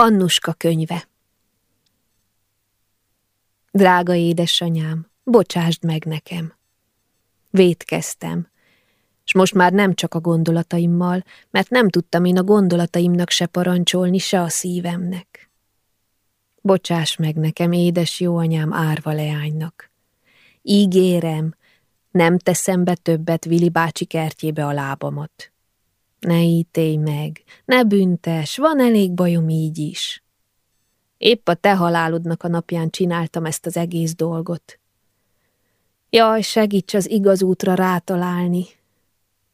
Annuska könyve Drága édesanyám, bocsásd meg nekem. Vétkeztem, és most már nem csak a gondolataimmal, mert nem tudtam én a gondolataimnak se parancsolni, se a szívemnek. Bocsáss meg nekem, édes jó anyám árva leánynak. Ígérem, nem teszem be többet Vili bácsi kertjébe a lábamat. Ne ítélj meg, ne büntes, van elég bajom így is. Épp a te halálodnak a napján csináltam ezt az egész dolgot. Jaj, segíts az igaz útra rátalálni.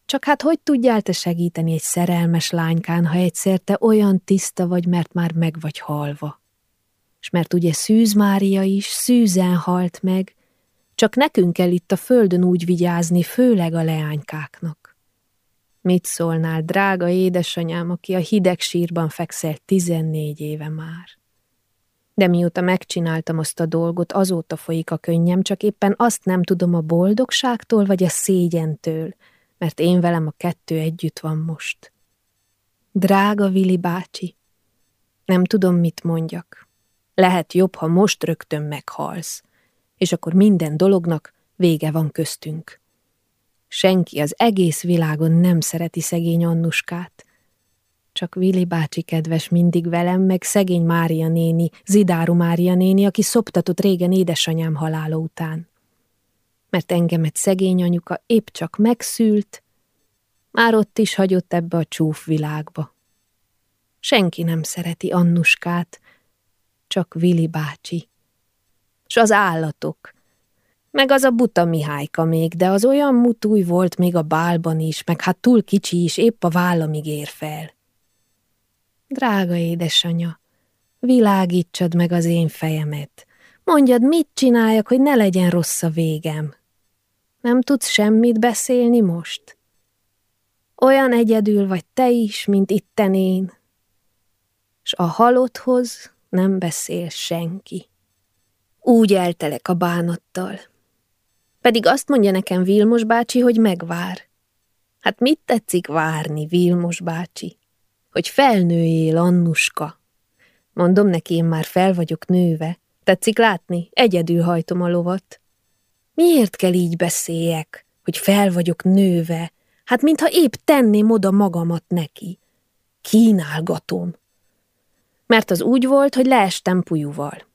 Csak hát hogy tudjál te segíteni egy szerelmes lánykán, ha egyszer te olyan tiszta vagy, mert már meg vagy halva? És mert ugye Szűz Mária is szűzen halt meg, csak nekünk kell itt a földön úgy vigyázni, főleg a leánykáknak. Mit szólnál, drága édesanyám, aki a hideg sírban fekszel tizennégy éve már? De mióta megcsináltam azt a dolgot, azóta folyik a könnyem, csak éppen azt nem tudom a boldogságtól vagy a szégyentől, mert én velem a kettő együtt van most. Drága Vili bácsi, nem tudom, mit mondjak. Lehet jobb, ha most rögtön meghalsz, és akkor minden dolognak vége van köztünk. Senki az egész világon nem szereti szegény Annuskát, csak Vili bácsi kedves mindig velem, meg szegény Mária néni, Zidáru Mária néni, aki szoptatott régen édesanyám halála után. Mert engemet szegény anyuka épp csak megszült, már ott is hagyott ebbe a csúf világba. Senki nem szereti Annuskát, csak Vili bácsi. S az állatok, meg az a buta Mihályka még, de az olyan mutúj volt még a bálban is, meg hát túl kicsi is, épp a vállamig ér fel. Drága édesanya, világítsad meg az én fejemet. Mondjad, mit csináljak, hogy ne legyen rossz a végem. Nem tudsz semmit beszélni most? Olyan egyedül vagy te is, mint itten én. S a halotthoz nem beszél senki. Úgy eltelek a bánattal. Pedig azt mondja nekem Vilmos bácsi, hogy megvár. Hát mit tetszik várni, Vilmos bácsi? hogy felnőjél, Annuska. Mondom neki, én már fel vagyok nőve. Tetszik látni? Egyedül hajtom a lovat. Miért kell így beszéljek, hogy fel vagyok nőve? Hát mintha épp tenném oda magamat neki. Kínálgatom. Mert az úgy volt, hogy leestem pujúval.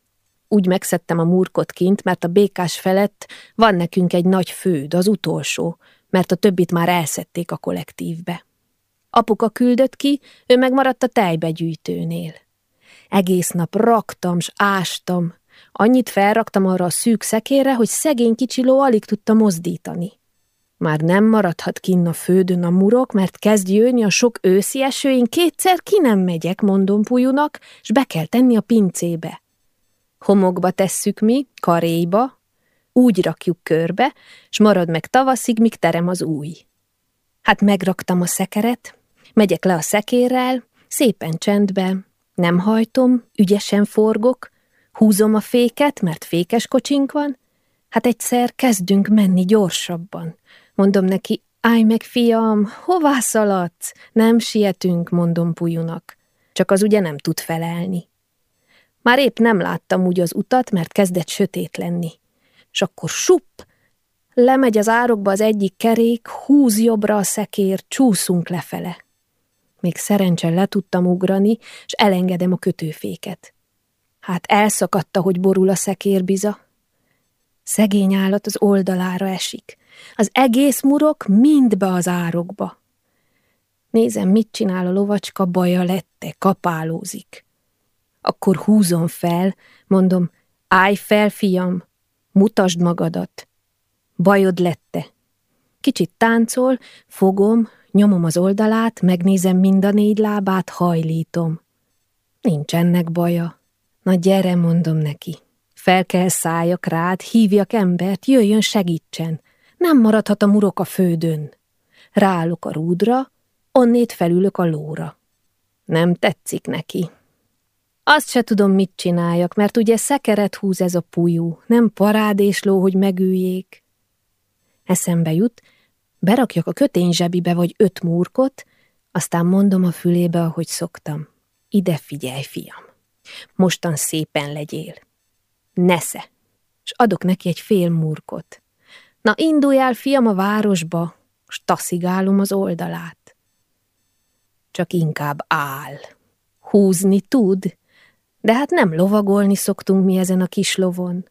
Úgy megszedtem a murkot kint, mert a békás felett van nekünk egy nagy főd, az utolsó, mert a többit már elszedték a kollektívbe. Apuka küldött ki, ő megmaradt a tejbegyűjtőnél. Egész nap raktam, s ástam. Annyit felraktam arra a szűk szekére, hogy szegény kicsiló alig tudta mozdítani. Már nem maradhat kinn a földön a murok, mert kezd jönni a sok őszi eső, én kétszer ki nem megyek, mondom Pujunak, s be kell tenni a pincébe. Homokba tesszük mi, karéjba, úgy rakjuk körbe, s marad meg tavaszig, míg terem az új. Hát megraktam a szekeret, Megyek le a szekérrel, szépen csendbe, nem hajtom, ügyesen forgok, húzom a féket, mert fékes kocsink van, hát egyszer kezdünk menni gyorsabban. Mondom neki, állj meg, fiam, hová szaladsz? Nem sietünk, mondom Pujunak. Csak az ugye nem tud felelni. Már épp nem láttam úgy az utat, mert kezdett sötét lenni. És akkor supp, lemegy az árokba az egyik kerék, húz jobbra a szekér, csúszunk lefele. Még szerencsen le tudtam ugrani, és elengedem a kötőféket. Hát elszakadta, hogy borul a szekérbiza. Szegény állat az oldalára esik. Az egész murok mind be az árokba. Nézem, mit csinál a lovacska, baja lette, kapálózik. Akkor húzom fel, mondom, állj fel, fiam, mutasd magadat. Bajod lette. Kicsit táncol, fogom, Nyomom az oldalát, megnézem mind a négy lábát, hajlítom. Nincsenek baja. Na gyere, mondom neki. Fel kell szálljak rád, hívjak embert, jöjjön, segítsen. Nem maradhat a murok a földön. Ráállok a rúdra, onnét felülök a lóra. Nem tetszik neki. Azt se tudom, mit csináljak, mert ugye szekeret húz ez a pujú, nem parádésló, hogy megüljék. Eszembe jut, Berakjak a kötény zsebibe vagy öt múrkot, aztán mondom a fülébe, ahogy szoktam. ide figyelj, fiam. Mostan szépen legyél. Nesze. És adok neki egy fél murkot. Na, indulj el, fiam, a városba, s taszigálom az oldalát. Csak inkább áll. Húzni tud, de hát nem lovagolni szoktunk mi ezen a kis lovon.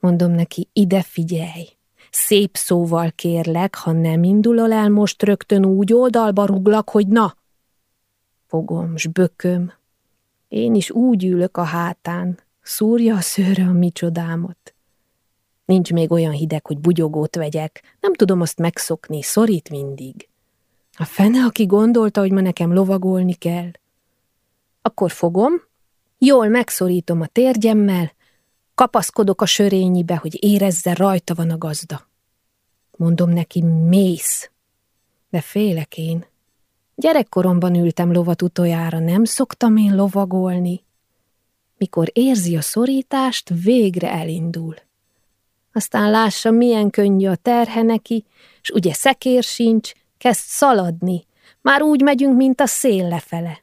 Mondom neki, ide figyelj. Szép szóval kérlek, ha nem indulol el most rögtön úgy oldalba ruglak, hogy na. Fogom, s bököm. Én is úgy ülök a hátán, szúrja a szőre a micsodámot. Nincs még olyan hideg, hogy bugyogót vegyek, nem tudom azt megszokni, szorít mindig. A fene, aki gondolta, hogy ma nekem lovagolni kell. Akkor fogom, jól megszorítom a térgyemmel, kapaszkodok a sörényibe, hogy érezze, rajta van a gazda. Mondom neki, mész. De félek én. Gyerekkoromban ültem lovat utoljára, nem szoktam én lovagolni. Mikor érzi a szorítást, végre elindul. Aztán lássa, milyen könnyű a terhe neki, és ugye szekér sincs, kezd szaladni. Már úgy megyünk, mint a szél lefele.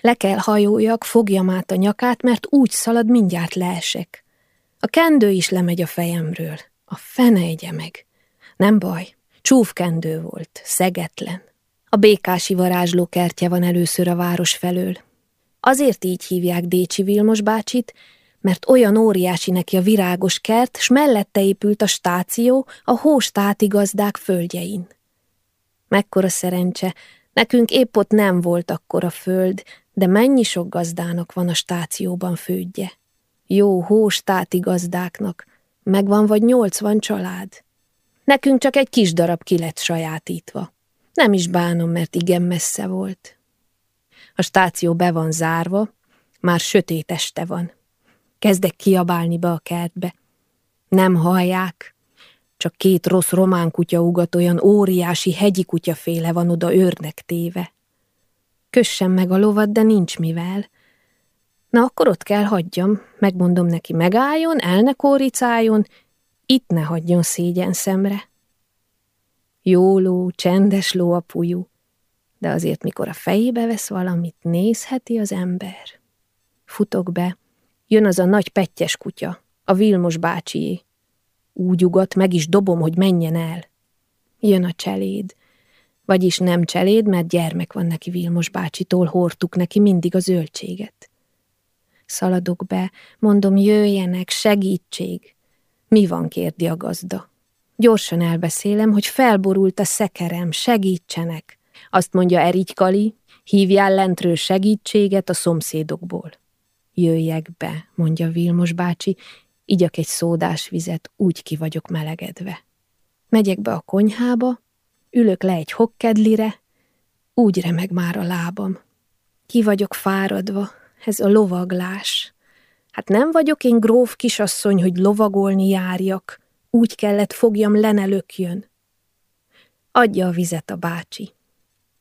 Le kell hajójak, fogjam át a nyakát, mert úgy szalad, mindjárt leesek. A kendő is lemegy a fejemről. A fene egye meg. Nem baj, csúfkendő volt, szegetlen. A békási varázsló kertje van először a város felől. Azért így hívják Décsi Vilmos bácsit, mert olyan óriási neki a virágos kert, s mellette épült a stáció a hóstáti gazdák földjein. Mekkora szerencse, nekünk épp ott nem volt akkora föld, de mennyi sok gazdának van a stációban földje. Jó hóstáti gazdáknak, megvan vagy nyolcvan család. Nekünk csak egy kis darab ki lett sajátítva. Nem is bánom, mert igen messze volt. A stáció be van zárva, már sötét este van. Kezdek kiabálni be a kertbe. Nem hallják, csak két rossz román kutya ugat, olyan óriási hegyi kutyaféle van oda őrnek téve. Kössem meg a lovat, de nincs mivel. Na akkor ott kell hagyjam, megmondom neki megálljon, el ne kóricáljon, itt ne hagyjon szégyen szemre. Jó ló, csendes ló a pujú, de azért mikor a fejébe vesz valamit, nézheti az ember. Futok be, jön az a nagy pettyes kutya, a Vilmos bácsié. Úgy ugat, meg is dobom, hogy menjen el. Jön a cseléd. Vagyis nem cseléd, mert gyermek van neki Vilmos bácsitól, hordtuk neki mindig a zöldséget. Szaladok be, mondom, jöjjenek, segítség. Mi van, kérdi a gazda. Gyorsan elbeszélem, hogy felborult a szekerem, segítsenek. Azt mondja Erigy Kali, hívjál lentről segítséget a szomszédokból. Jöjjek be, mondja Vilmos bácsi, igyak egy szódás vizet, úgy ki vagyok melegedve. Megyek be a konyhába, ülök le egy hokkedlire, úgy remeg már a lábam. Ki vagyok fáradva, ez a lovaglás. Hát nem vagyok én gróf kisasszony, hogy lovagolni járjak, úgy kellett fogjam lenelökjön. Adja a vizet a bácsi.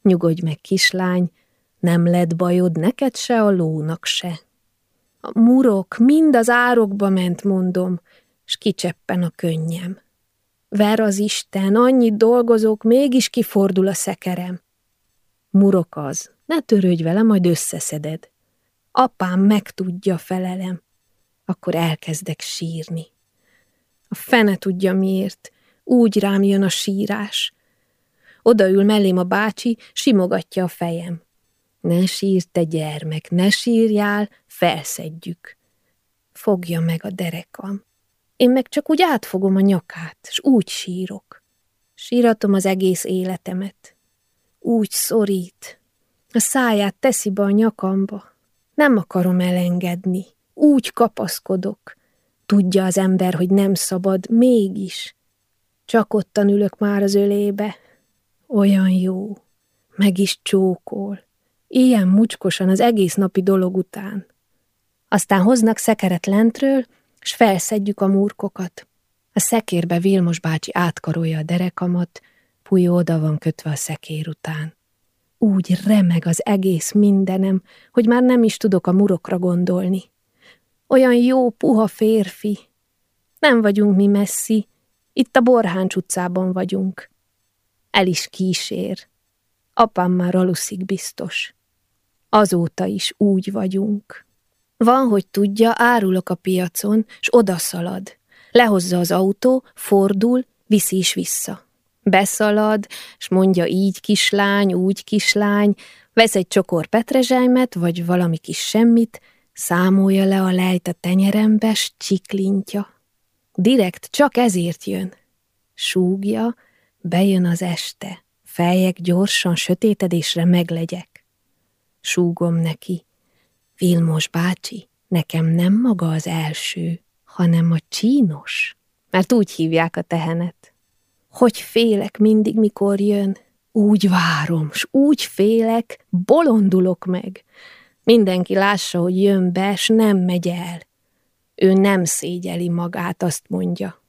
Nyugodj meg, kislány, nem lett bajod neked se, a lónak se. A murok mind az árokba ment, mondom, s kicseppen a könnyem. Ver az Isten, annyit dolgozok, mégis kifordul a szekerem. Murok az, ne törődj vele, majd összeszeded. Apám megtudja, felelem. Akkor elkezdek sírni. A fene tudja miért. Úgy rám jön a sírás. Odaül mellém a bácsi, simogatja a fejem. Ne sír, te gyermek, ne sírjál, felszedjük. Fogja meg a derekam. Én meg csak úgy átfogom a nyakát, és úgy sírok. Síratom az egész életemet. Úgy szorít. A száját teszi be a nyakamba. Nem akarom elengedni. Úgy kapaszkodok. Tudja az ember, hogy nem szabad, mégis. Csak ottan ülök már az ölébe. Olyan jó. Meg is csókol. Ilyen mucskosan az egész napi dolog után. Aztán hoznak szekeret lentről, s felszedjük a murkokat. A szekérbe Vilmos bácsi átkarolja a derekamat, Pulyó oda van kötve a szekér után. Úgy remeg az egész mindenem, hogy már nem is tudok a murokra gondolni. Olyan jó, puha férfi. Nem vagyunk mi messzi, itt a Borháncs utcában vagyunk. El is kísér. Apám már aluszik biztos. Azóta is úgy vagyunk. Van, hogy tudja, árulok a piacon, s odaszalad. Lehozza az autó, fordul, viszi is vissza. Beszalad, s mondja így kislány, úgy kislány, vesz egy csokor petrezselymet, vagy valami kis semmit, számolja le a lejt a tenyerembe, s csiklintja. Direkt csak ezért jön. Súgja, bejön az este, feljek gyorsan sötétedésre meglegyek. Súgom neki, Vilmos bácsi, nekem nem maga az első, hanem a csínos, mert úgy hívják a tehenet. Hogy félek mindig, mikor jön, úgy várom, s úgy félek, bolondulok meg. Mindenki lássa, hogy jön be, s nem megy el. Ő nem szégyeli magát, azt mondja.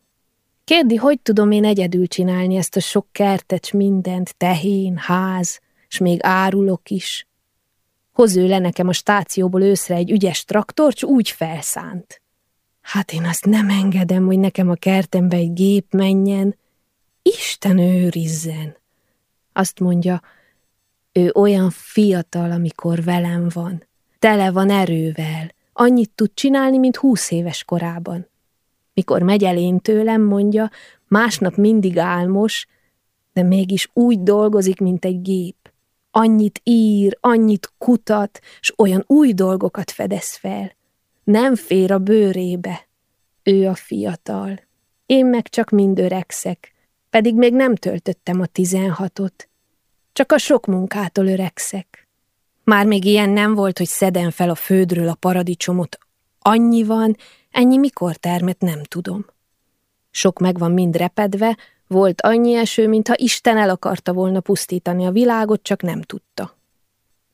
Kérdi, hogy tudom én egyedül csinálni ezt a sok kertet, mindent, tehén, ház, s még árulok is. Hoz ő le nekem a stációból őszre egy ügyes traktort, s úgy felszánt. Hát én azt nem engedem, hogy nekem a kertembe egy gép menjen. Isten őrizzen! Azt mondja, ő olyan fiatal, amikor velem van. Tele van erővel. Annyit tud csinálni, mint húsz éves korában. Mikor megy elén tőlem, mondja, másnap mindig álmos, de mégis úgy dolgozik, mint egy gép. Annyit ír, annyit kutat, s olyan új dolgokat fedez fel. Nem fér a bőrébe. Ő a fiatal. Én meg csak mind öregszek, pedig még nem töltöttem a tizenhatot. Csak a sok munkától öregszek. Már még ilyen nem volt, hogy szedem fel a földről a paradicsomot. Annyi van, ennyi mikor termet nem tudom. Sok meg van mind repedve, volt annyi eső, mintha Isten el akarta volna pusztítani a világot, csak nem tudta.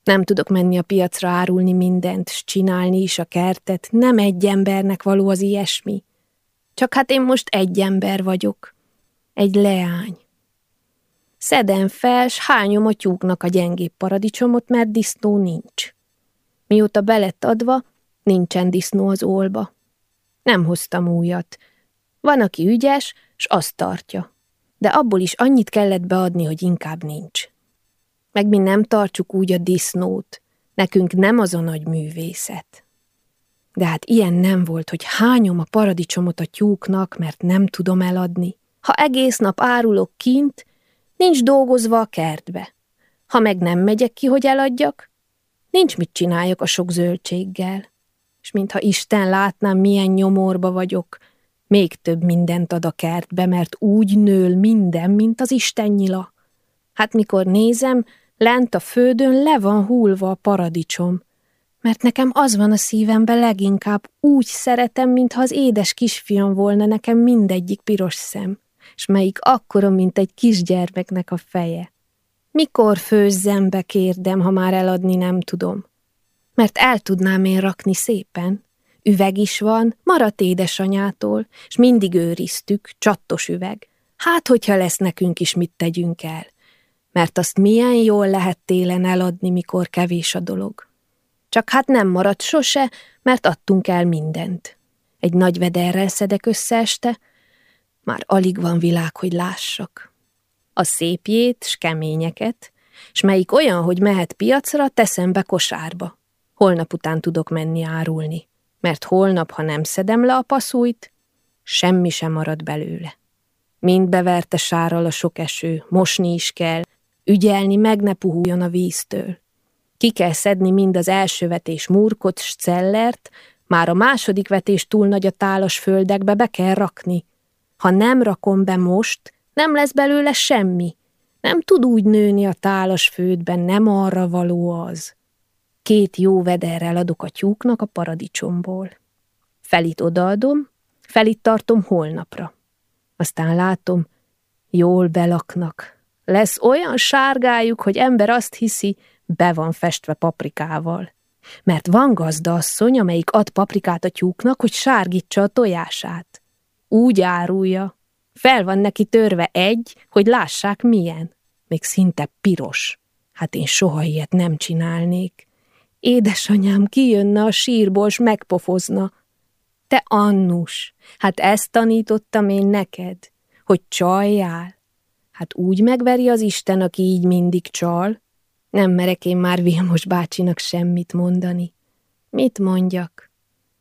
Nem tudok menni a piacra árulni mindent, s csinálni is a kertet, nem egy embernek való az ilyesmi. Csak hát én most egy ember vagyok. Egy leány. Szedem fel, s hányom a tyúknak a gyengébb paradicsomot, mert disznó nincs. Mióta belett adva, nincsen disznó az olba. Nem hoztam újat. Van, aki ügyes, s azt tartja de abból is annyit kellett beadni, hogy inkább nincs. Meg mi nem tartsuk úgy a disznót, nekünk nem az a nagy művészet. De hát ilyen nem volt, hogy hányom a paradicsomot a tyúknak, mert nem tudom eladni. Ha egész nap árulok kint, nincs dolgozva a kertbe. Ha meg nem megyek ki, hogy eladjak, nincs mit csináljak a sok zöldséggel. És mintha Isten látnám, milyen nyomorba vagyok, még több mindent ad a kertbe, mert úgy nől minden, mint az istennyila. Hát mikor nézem, lent a földön le van hullva a paradicsom, mert nekem az van a szívemben leginkább, úgy szeretem, mintha az édes kisfiam volna nekem mindegyik piros szem, és melyik akkora, mint egy kisgyermeknek a feje. Mikor főzzem be, kérdem, ha már eladni nem tudom? Mert el tudnám én rakni szépen, Üveg is van, maradt édesanyától, és mindig őriztük, csattos üveg. Hát, hogyha lesz nekünk is, mit tegyünk el. Mert azt milyen jól lehet télen eladni, mikor kevés a dolog. Csak hát nem maradt sose, mert adtunk el mindent. Egy nagy vederrel szedek össze este, már alig van világ, hogy lássak. A szépjét, s keményeket, s melyik olyan, hogy mehet piacra, teszem be kosárba. Holnap után tudok menni árulni mert holnap, ha nem szedem le a passzújt, semmi sem marad belőle. Mind beverte sárral a sok eső, mosni is kell, ügyelni meg ne puhuljon a víztől. Ki kell szedni mind az első vetés murkot s cellert, már a második vetés túl nagy a tálas földekbe be kell rakni. Ha nem rakom be most, nem lesz belőle semmi. Nem tud úgy nőni a tálas földben, nem arra való az. Két jó vederrel adok a tyúknak a paradicsomból. Felit odaadom, felit tartom holnapra. Aztán látom, jól belaknak. Lesz olyan sárgájuk, hogy ember azt hiszi, be van festve paprikával. Mert van gazdasszony, amelyik ad paprikát a tyúknak, hogy sárgítsa a tojását. Úgy árulja. Fel van neki törve egy, hogy lássák milyen. Még szinte piros. Hát én soha ilyet nem csinálnék. Édesanyám kijönne a sírból, s megpofozna. Te Annus, hát ezt tanítottam én neked, hogy csaljál. Hát úgy megveri az Isten, aki így mindig csal. Nem merek én már Vilmos bácsinak semmit mondani. Mit mondjak?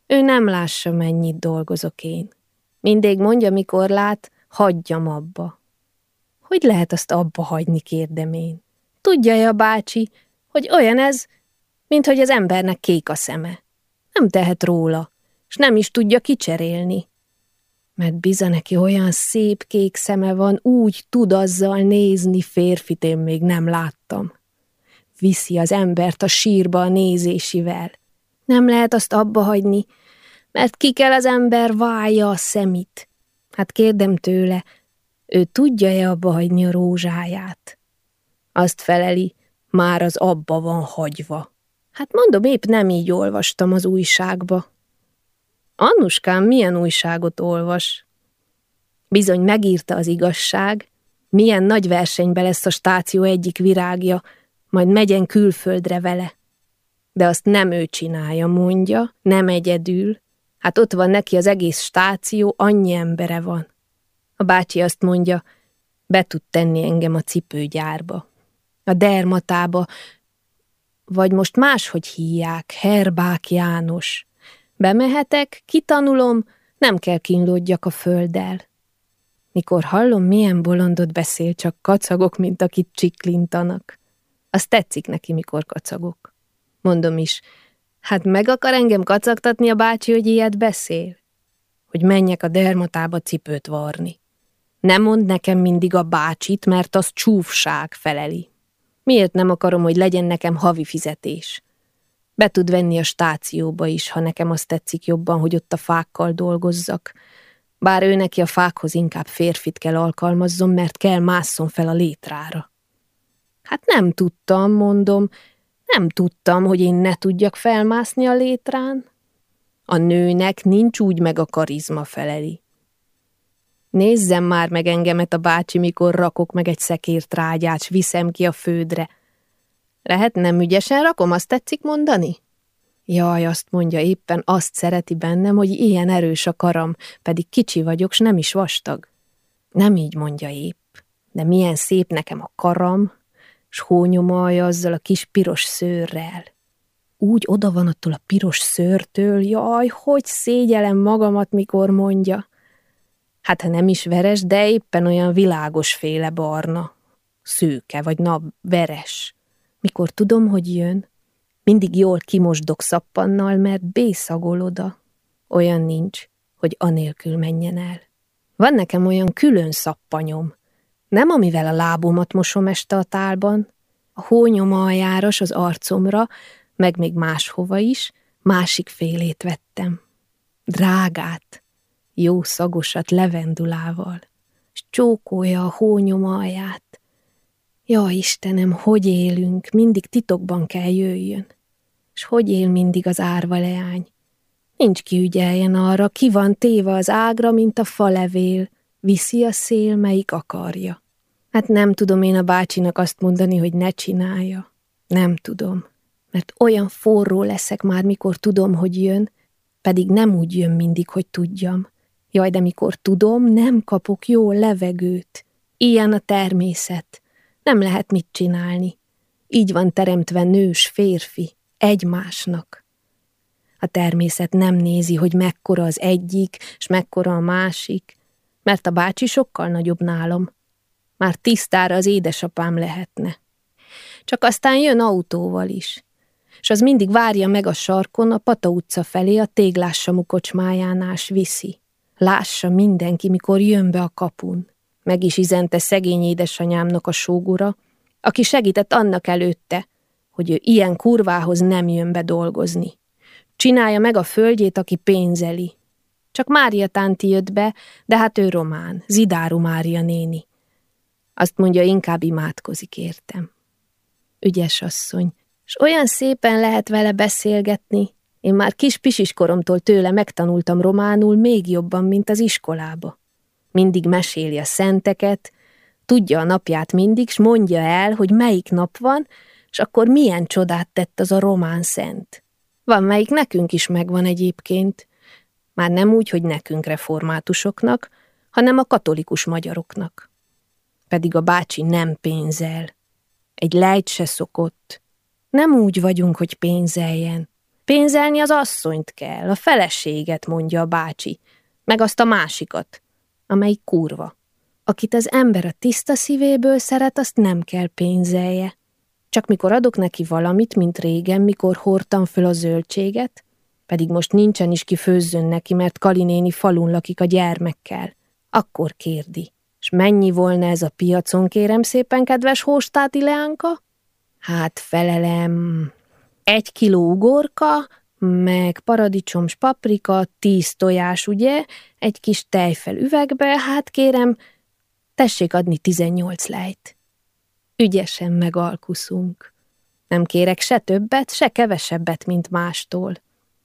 Ő nem lássa, mennyit dolgozok én. Mindig mondja, mikor lát, hagyjam abba. Hogy lehet azt abba hagyni, kérdem én. Tudja-e a bácsi, hogy olyan ez, mint hogy az embernek kék a szeme. Nem tehet róla, és nem is tudja kicserélni. Mert biza neki olyan szép kék szeme van, úgy tud azzal nézni, férfit én még nem láttam. Viszi az embert a sírba a nézésivel. Nem lehet azt abba hagyni, mert ki kell az ember válja a szemit. Hát kérdem tőle, ő tudja-e abba hagyni a rózsáját? Azt feleli, már az abba van hagyva. Hát mondom, épp nem így olvastam az újságba. Annuskám milyen újságot olvas? Bizony megírta az igazság, milyen nagy versenybe lesz a stáció egyik virágja, majd megyen külföldre vele. De azt nem ő csinálja, mondja, nem egyedül. Hát ott van neki az egész stáció, annyi embere van. A bácsi azt mondja, be tud tenni engem a cipőgyárba, a dermatába, vagy most máshogy híják, Herbák János. Bemehetek, kitanulom, nem kell kínlódjak a földdel. Mikor hallom, milyen bolondot beszél, csak kacagok, mint akit csiklintanak. Az tetszik neki, mikor kacagok. Mondom is, hát meg akar engem kacagtatni a bácsi, hogy ilyet beszél? Hogy menjek a dermatába cipőt varni. Nem mond nekem mindig a bácsit, mert az csúfság feleli. Miért nem akarom, hogy legyen nekem havi fizetés? Be tud venni a stációba is, ha nekem azt tetszik jobban, hogy ott a fákkal dolgozzak. Bár ő neki a fákhoz inkább férfit kell alkalmazzon, mert kell másszon fel a létrára. Hát nem tudtam, mondom, nem tudtam, hogy én ne tudjak felmászni a létrán. A nőnek nincs úgy meg a karizma feleli. Nézzem már meg engemet a bácsi, mikor rakok meg egy szekért rágyát, s viszem ki a földre. Lehet nem ügyesen rakom, azt tetszik mondani? Jaj, azt mondja, éppen azt szereti bennem, hogy ilyen erős a karam, pedig kicsi vagyok, s nem is vastag. Nem így mondja épp, de milyen szép nekem a karam, s hónyomalja azzal a kis piros szőrrel. Úgy oda van attól a piros szőrtől, jaj, hogy szégyelem magamat, mikor mondja. Hát ha nem is veres, de éppen olyan világos féle barna. Szőke, vagy na, veres. Mikor tudom, hogy jön, mindig jól kimosdok szappannal, mert bészagol oda. Olyan nincs, hogy anélkül menjen el. Van nekem olyan külön szappanyom, nem amivel a lábomat mosom este a tálban, a hónyom aljáros az arcomra, meg még máshova is, másik félét vettem. Drágát, jó szagosat levendulával, s csókolja a hónyom alját. Ja, Istenem, hogy élünk, mindig titokban kell jöjjön. És hogy él mindig az árva leány? Nincs ki ügyeljen arra, ki van téve az ágra, mint a falevél, viszi a szél, melyik akarja. Hát nem tudom én a bácsinak azt mondani, hogy ne csinálja. Nem tudom, mert olyan forró leszek már, mikor tudom, hogy jön, pedig nem úgy jön mindig, hogy tudjam. Jaj, de mikor tudom, nem kapok jó levegőt. Ilyen a természet. Nem lehet mit csinálni. Így van teremtve nős férfi, egymásnak. A természet nem nézi, hogy mekkora az egyik, és mekkora a másik, mert a bácsi sokkal nagyobb nálam. Már tisztára az édesapám lehetne. Csak aztán jön autóval is, és az mindig várja meg a sarkon a Pata utca felé a téglássamú kocsmájánál viszi. Lássa mindenki, mikor jön be a kapun. Meg is izente szegény édesanyámnak a sógura, aki segített annak előtte, hogy ő ilyen kurvához nem jön be dolgozni. Csinálja meg a földjét, aki pénzeli. Csak Mária tánti jött be, de hát ő román, Zidáru Mária néni. Azt mondja, inkább imádkozik értem. Ügyes asszony, és olyan szépen lehet vele beszélgetni, én már kis pisiskoromtól tőle megtanultam románul még jobban, mint az iskolába. Mindig meséli a szenteket, tudja a napját mindig, s mondja el, hogy melyik nap van, és akkor milyen csodát tett az a román szent. Van, melyik nekünk is megvan egyébként. Már nem úgy, hogy nekünk reformátusoknak, hanem a katolikus magyaroknak. Pedig a bácsi nem pénzel. Egy lejt se szokott. Nem úgy vagyunk, hogy pénzeljen. Pénzelni az asszonyt kell, a feleséget, mondja a bácsi, meg azt a másikat, amelyik kurva. Akit az ember a tiszta szívéből szeret, azt nem kell pénzelje. Csak mikor adok neki valamit, mint régen, mikor hordtam föl a zöldséget, pedig most nincsen is ki neki, mert Kalinéni falun lakik a gyermekkel, akkor kérdi. És mennyi volna ez a piacon, kérem szépen, kedves hóstáti leánka? Hát felelem, egy kiló ugorka, meg paradicsoms paprika, tíz tojás, ugye, egy kis tejfel üvegbe, hát kérem, tessék adni tizennyolc lejt. Ügyesen megalkuszunk. Nem kérek se többet, se kevesebbet, mint mástól.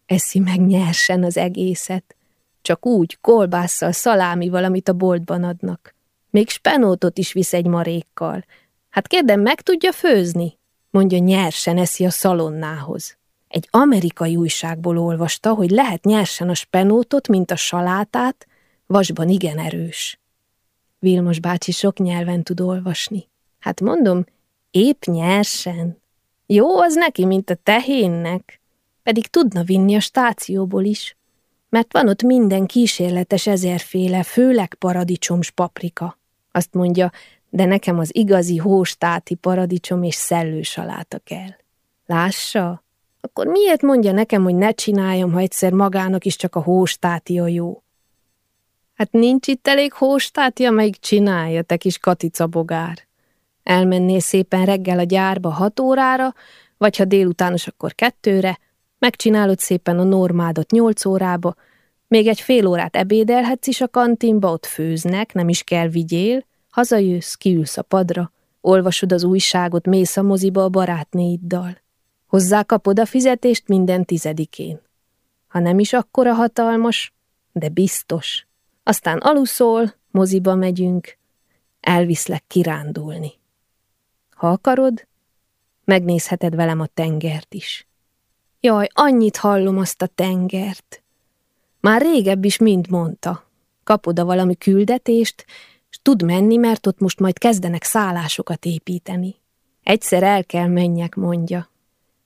Eszi meg nyersen az egészet. Csak úgy, kolbásszal, szalámival, amit a boltban adnak. Még spenótot is visz egy marékkal. Hát kérdem, meg tudja főzni? Mondja, nyersen eszi a szalonnához. Egy amerikai újságból olvasta, hogy lehet nyersen a spenótot, mint a salátát, vasban igen erős. Vilmos bácsi sok nyelven tud olvasni. Hát mondom, épp nyersen. Jó az neki, mint a tehénnek. Pedig tudna vinni a stációból is. Mert van ott minden kísérletes ezerféle, főleg paradicsoms paprika. Azt mondja, de nekem az igazi hóstáti paradicsom és szellősaláta kell. Lássa? Akkor miért mondja nekem, hogy ne csináljam, ha egyszer magának is csak a hóstáti a jó? Hát nincs itt elég hóstáti, amelyik csinálja, te kis katica bogár. Elmennél szépen reggel a gyárba hat órára, vagy ha délutános, akkor kettőre, megcsinálod szépen a normádot nyolc órába, még egy fél órát ebédelhetsz is a kantinba, ott főznek, nem is kell vigyél, hazajössz, kiülsz a padra, olvasod az újságot, mész a moziba a barátnéiddal. Hozzá kapod a fizetést minden tizedikén. Ha nem is akkora hatalmas, de biztos. Aztán aluszol, moziba megyünk, elviszlek kirándulni. Ha akarod, megnézheted velem a tengert is. Jaj, annyit hallom azt a tengert. Már régebb is mind mondta. Kapod a valami küldetést, és tud menni, mert ott most majd kezdenek szállásokat építeni. Egyszer el kell menjek, mondja.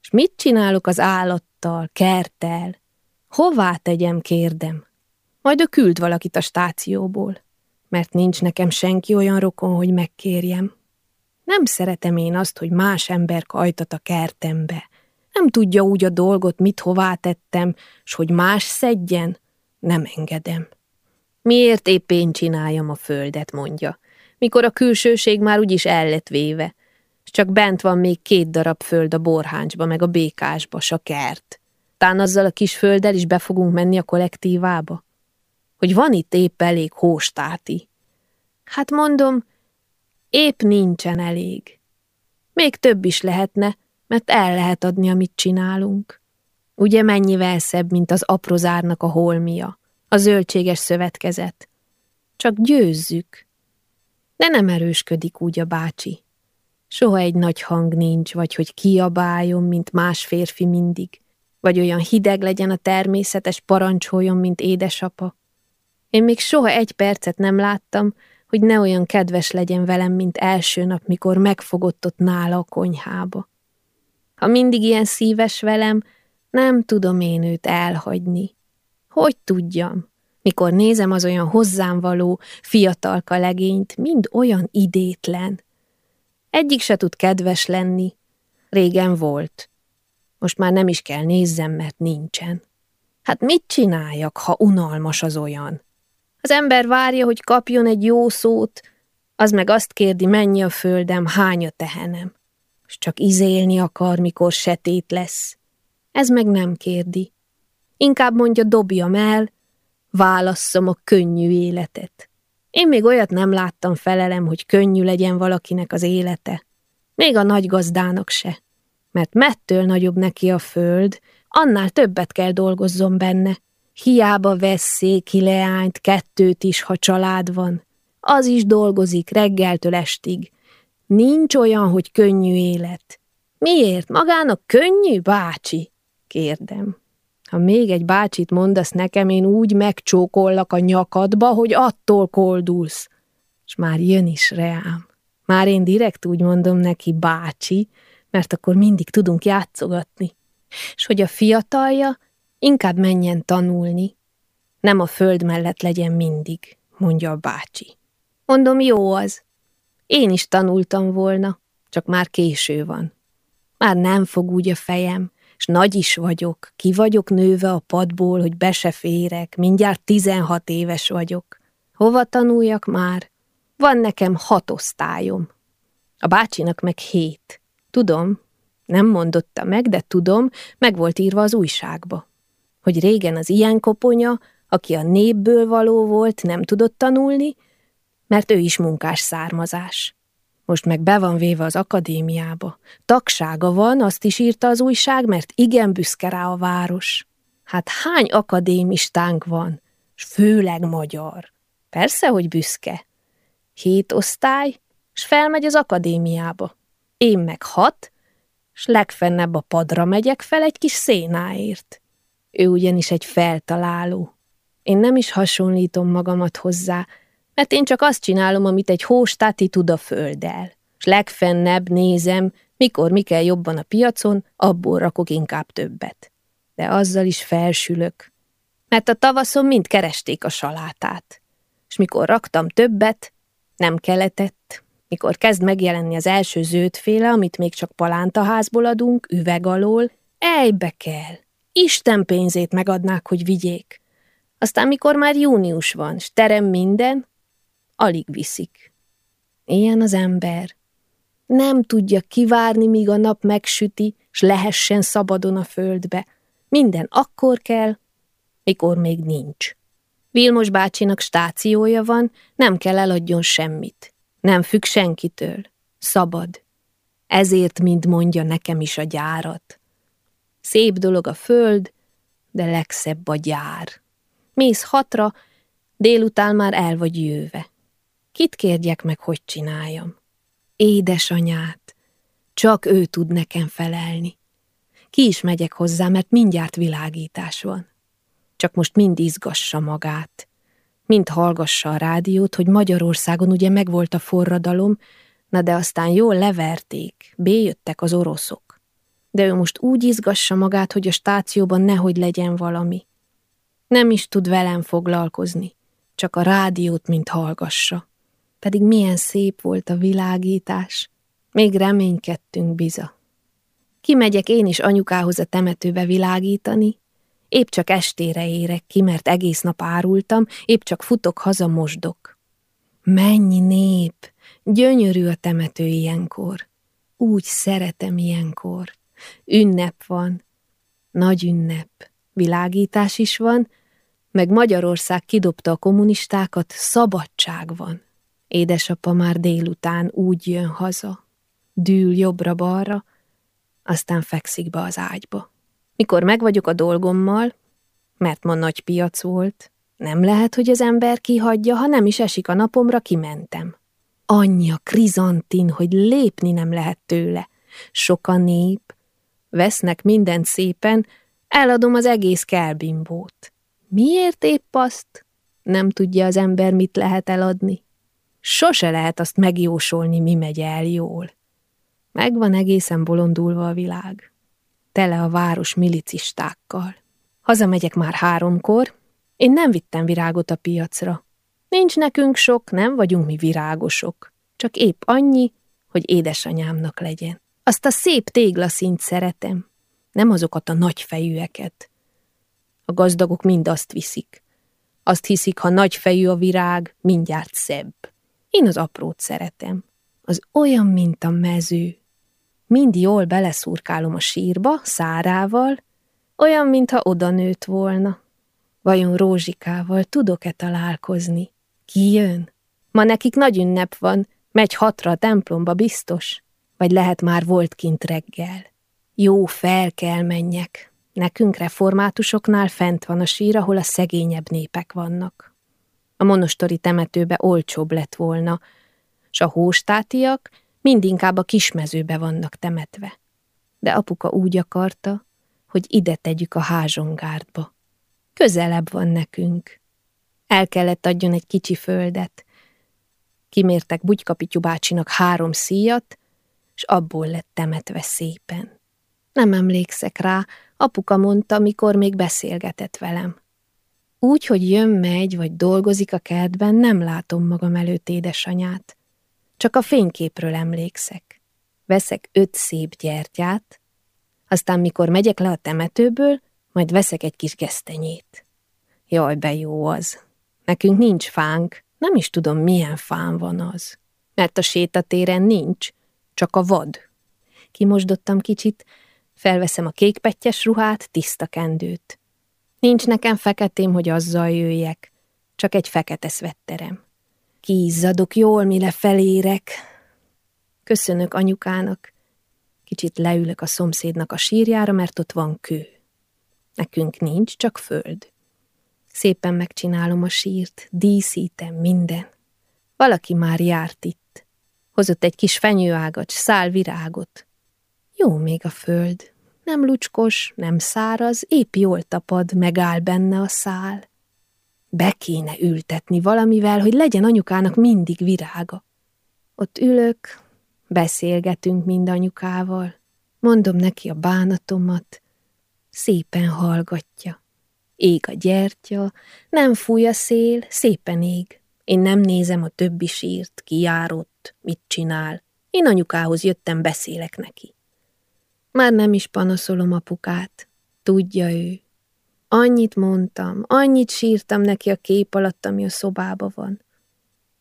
És mit csinálok az állattal, kerttel? Hová tegyem, kérdem? Majd ő küld valakit a stációból, mert nincs nekem senki olyan rokon, hogy megkérjem. Nem szeretem én azt, hogy más ember kajtat a kertembe. Nem tudja úgy a dolgot, mit hová tettem, s hogy más szedjen. Nem engedem. Miért épp én csináljam a földet, mondja, mikor a külsőség már úgyis el lett véve, s csak bent van még két darab föld a borháncsba, meg a békásba, s a kert. Tán azzal a kis földdel is be fogunk menni a kollektívába? Hogy van itt épp elég hóstáti. Hát mondom, épp nincsen elég. Még több is lehetne, mert el lehet adni, amit csinálunk. Ugye mennyivel szebb, mint az aprozárnak a holmia, a zöldséges szövetkezet. Csak győzzük. De nem erősködik úgy a bácsi. Soha egy nagy hang nincs, vagy hogy kiabáljon, mint más férfi mindig, vagy olyan hideg legyen a természetes parancsoljon, mint édesapa. Én még soha egy percet nem láttam, hogy ne olyan kedves legyen velem, mint első nap, mikor megfogott ott nála a konyhába. Ha mindig ilyen szíves velem, nem tudom én őt elhagyni. Hogy tudjam? Mikor nézem az olyan hozzám való fiatalka legényt, mind olyan idétlen. Egyik se tud kedves lenni. Régen volt. Most már nem is kell nézzem, mert nincsen. Hát mit csináljak, ha unalmas az olyan? Az ember várja, hogy kapjon egy jó szót, az meg azt kérdi, mennyi a földem, hány a tehenem. S csak izélni akar, mikor setét lesz. Ez meg nem kérdi. Inkább mondja, dobjam el, válasszom a könnyű életet. Én még olyat nem láttam felelem, hogy könnyű legyen valakinek az élete. Még a nagy gazdának se. Mert mettől nagyobb neki a föld, annál többet kell dolgozzon benne. Hiába vesz széki leányt, kettőt is, ha család van. Az is dolgozik reggeltől estig. Nincs olyan, hogy könnyű élet. Miért? Magának könnyű, bácsi? Kérdem. Ha még egy bácsit mondasz nekem, én úgy megcsókollak a nyakadba, hogy attól koldulsz. És már jön is reám. Már én direkt úgy mondom neki bácsi, mert akkor mindig tudunk játszogatni. És hogy a fiatalja inkább menjen tanulni, nem a föld mellett legyen mindig, mondja a bácsi. Mondom, jó az. Én is tanultam volna, csak már késő van. Már nem fog úgy a fejem, s nagy is vagyok, ki vagyok nőve a padból, hogy be se férek, mindjárt tizenhat éves vagyok. Hova tanuljak már? Van nekem hat osztályom. A bácsinak meg hét. Tudom, nem mondotta meg, de tudom, meg volt írva az újságba. Hogy régen az ilyen koponya, aki a népből való volt, nem tudott tanulni, mert ő is munkás származás. Most meg be van véve az akadémiába. Tagsága van, azt is írta az újság, mert igen büszke rá a város. Hát hány akadémistánk van, s főleg magyar. Persze, hogy büszke. Hét osztály, s felmegy az akadémiába. Én meg hat, s legfennebb a padra megyek fel egy kis szénáért. Ő ugyanis egy feltaláló. Én nem is hasonlítom magamat hozzá, mert én csak azt csinálom, amit egy hóstáti tud a földdel. S legfennebb nézem, mikor mi kell jobban a piacon, abból rakok inkább többet. De azzal is felsülök. Mert a tavaszon mind keresték a salátát. És mikor raktam többet, nem keletett. Mikor kezd megjelenni az első zöldféle, amit még csak palántaházból adunk, üveg alól, ejbe kell. Isten pénzét megadnák, hogy vigyék. Aztán mikor már június van, s terem minden, alig viszik. Ilyen az ember. Nem tudja kivárni, míg a nap megsüti, s lehessen szabadon a földbe. Minden akkor kell, mikor még nincs. Vilmos bácsinak stációja van, nem kell eladjon semmit. Nem függ senkitől. Szabad. Ezért mind mondja nekem is a gyárat. Szép dolog a föld, de legszebb a gyár. Mész hatra, délután már el vagy jöve. Kit kérjek meg, hogy csináljam? Édesanyát. Csak ő tud nekem felelni. Ki is megyek hozzá, mert mindjárt világítás van. Csak most mind izgassa magát. Mind hallgassa a rádiót, hogy Magyarországon ugye megvolt a forradalom, na de aztán jól leverték, béjöttek az oroszok. De ő most úgy izgassa magát, hogy a stációban nehogy legyen valami. Nem is tud velem foglalkozni, csak a rádiót, mint hallgassa pedig milyen szép volt a világítás. Még reménykedtünk biza. Kimegyek én is anyukához a temetőbe világítani, épp csak estére érek ki, mert egész nap árultam, épp csak futok haza mosdok. Mennyi nép, gyönyörű a temető ilyenkor. Úgy szeretem ilyenkor. Ünnep van, nagy ünnep, világítás is van, meg Magyarország kidobta a kommunistákat, szabadság van. Édesapa már délután úgy jön haza, dűl jobbra-balra, aztán fekszik be az ágyba. Mikor megvagyok a dolgommal, mert ma nagy piac volt, nem lehet, hogy az ember kihagyja, ha nem is esik a napomra, kimentem. Annyi krizantin, hogy lépni nem lehet tőle. Sok a nép, vesznek mindent szépen, eladom az egész kelbimbót. Miért épp azt? Nem tudja az ember, mit lehet eladni. Sose lehet azt megjósolni, mi megy el jól. Megvan egészen bolondulva a világ. Tele a város milicistákkal. Hazamegyek már háromkor, én nem vittem virágot a piacra. Nincs nekünk sok, nem vagyunk mi virágosok. Csak épp annyi, hogy édesanyámnak legyen. Azt a szép téglaszínt szeretem, nem azokat a nagy fejűeket. A gazdagok mind azt viszik. Azt hiszik, ha nagy fejű a virág, mindjárt szebb. Én az aprót szeretem. Az olyan, mint a mező. Mind jól beleszurkálom a sírba, szárával, olyan, mintha oda nőtt volna. Vajon Rózsikával tudok-e találkozni? Ki jön? Ma nekik nagy ünnep van, megy hatra a templomba biztos. Vagy lehet már volt kint reggel. Jó, fel kell menjek. Nekünk reformátusoknál fent van a sír, ahol a szegényebb népek vannak. A monostori temetőbe olcsóbb lett volna, s a hóstátiak mindinkább a kismezőbe vannak temetve. De apuka úgy akarta, hogy ide tegyük a házsongárdba. Közelebb van nekünk. El kellett adjon egy kicsi földet. Kimértek Bugykapityú bácsinak három szíjat, és abból lett temetve szépen. Nem emlékszek rá, apuka mondta, mikor még beszélgetett velem. Úgy, hogy jön-megy, vagy dolgozik a kertben, nem látom magam előtt édesanyát. Csak a fényképről emlékszek. Veszek öt szép gyertyát, aztán mikor megyek le a temetőből, majd veszek egy kis gesztenyét. Jaj, be jó az. Nekünk nincs fánk, nem is tudom, milyen fán van az. Mert a sétatéren nincs, csak a vad. Kimosdottam kicsit, felveszem a kékpettyes ruhát, tiszta kendőt. Nincs nekem feketém, hogy azzal jöjjek, csak egy fekete szvetterem. Kiizzadok jól, mire felérek. Köszönök anyukának. Kicsit leülök a szomszédnak a sírjára, mert ott van kő. Nekünk nincs, csak föld. Szépen megcsinálom a sírt, díszítem minden. Valaki már járt itt. Hozott egy kis fenyőágat, szál virágot. Jó még a föld. Nem lucskos, nem száraz, épp jól tapad, megáll benne a szál. Be kéne ültetni valamivel, hogy legyen anyukának mindig virága. Ott ülök, beszélgetünk mind anyukával, mondom neki a bánatomat, szépen hallgatja. Ég a gyertya, nem fúj a szél, szépen ég. Én nem nézem a többi sírt, kijárott, mit csinál. Én anyukához jöttem, beszélek neki. Már nem is panaszolom apukát, tudja ő. Annyit mondtam, annyit sírtam neki a kép alatt, ami a szobába van.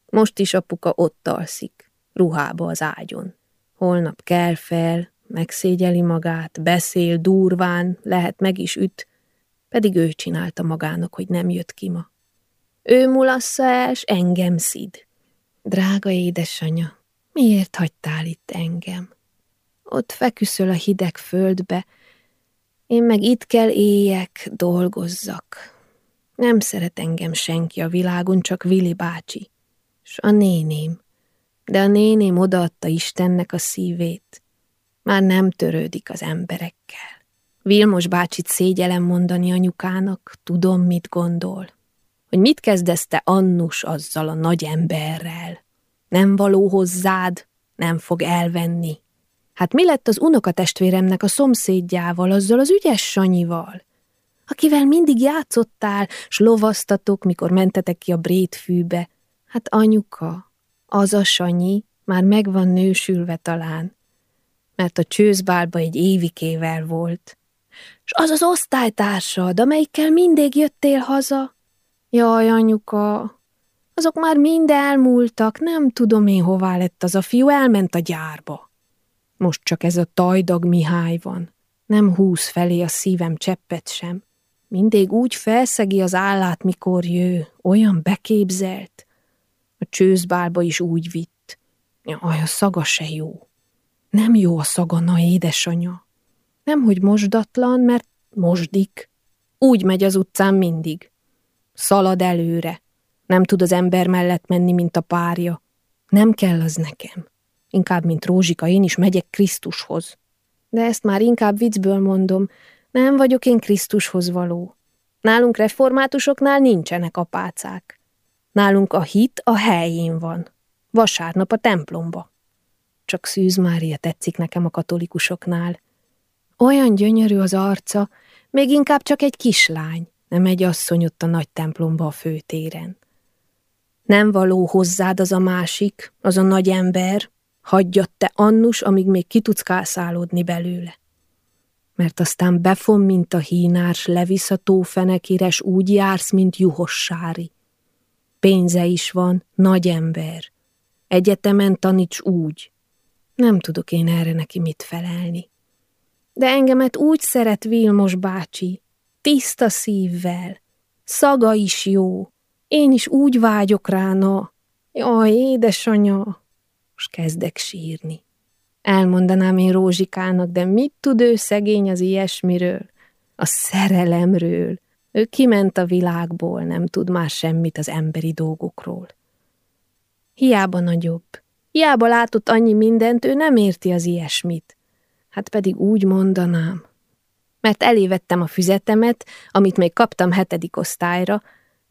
Most is apuka ott alszik, ruhába az ágyon. Holnap kell fel, megszégyeli magát, beszél durván, lehet meg is üt, pedig ő csinálta magának, hogy nem jött ki ma. Ő mulassza el, s engem szid. Drága édesanya, miért hagytál itt engem? Ott feküszöl a hideg földbe, én meg itt kell éljek, dolgozzak. Nem szeret engem senki a világon, csak Vili bácsi. S a néném. De a néném odaadta Istennek a szívét. Már nem törődik az emberekkel. Vilmos bácsit szégyelem mondani anyukának, tudom, mit gondol. Hogy mit kezdezte Annus azzal a nagy emberrel. Nem való hozzád, nem fog elvenni. Hát mi lett az unokatestvéremnek a szomszédjával, azzal az ügyes Sanyival? Akivel mindig játszottál, s lovasztatok, mikor mentetek ki a brétfűbe. Hát anyuka, az a Sanyi már meg van nősülve talán, mert a csőzbálba egy évikével volt. És az az osztálytársad, amelyikkel mindig jöttél haza? Jaj, anyuka, azok már mind elmúltak, nem tudom én hová lett az a fiú, elment a gyárba. Most csak ez a tajdag Mihály van. Nem húz felé a szívem cseppet sem. Mindig úgy felszegi az állát, mikor jő, olyan beképzelt. A csőzbálba is úgy vitt. Jaj, a szaga se jó. Nem jó a szaga, na édesanya. Nem, hogy mosdatlan, mert mosdik. Úgy megy az utcán mindig. Szalad előre. Nem tud az ember mellett menni, mint a párja. Nem kell az nekem. Inkább, mint Rózsika, én is megyek Krisztushoz. De ezt már inkább viccből mondom. Nem vagyok én Krisztushoz való. Nálunk reformátusoknál nincsenek apácák. Nálunk a hit a helyén van. Vasárnap a templomba. Csak Szűz Mária tetszik nekem a katolikusoknál. Olyan gyönyörű az arca, még inkább csak egy kislány, nem egy asszony ott a nagy templomba a főtéren. Nem való hozzád az a másik, az a nagy ember, hagyjad te Annus, amíg még ki tudsz kászálódni belőle. Mert aztán befon, mint a hínárs, levisz a tófenekires, úgy jársz, mint juhossári. Pénze is van, nagy ember. Egyetemen taníts úgy. Nem tudok én erre neki mit felelni. De engemet úgy szeret Vilmos bácsi, tiszta szívvel, szaga is jó, én is úgy vágyok rá, na. Jaj, édesanya, most kezdek sírni. Elmondanám én Rózsikának, de mit tud ő szegény az ilyesmiről? A szerelemről. Ő kiment a világból, nem tud már semmit az emberi dolgokról. Hiába nagyobb, hiába látott annyi mindent, ő nem érti az ilyesmit. Hát pedig úgy mondanám. Mert elévettem a füzetemet, amit még kaptam hetedik osztályra,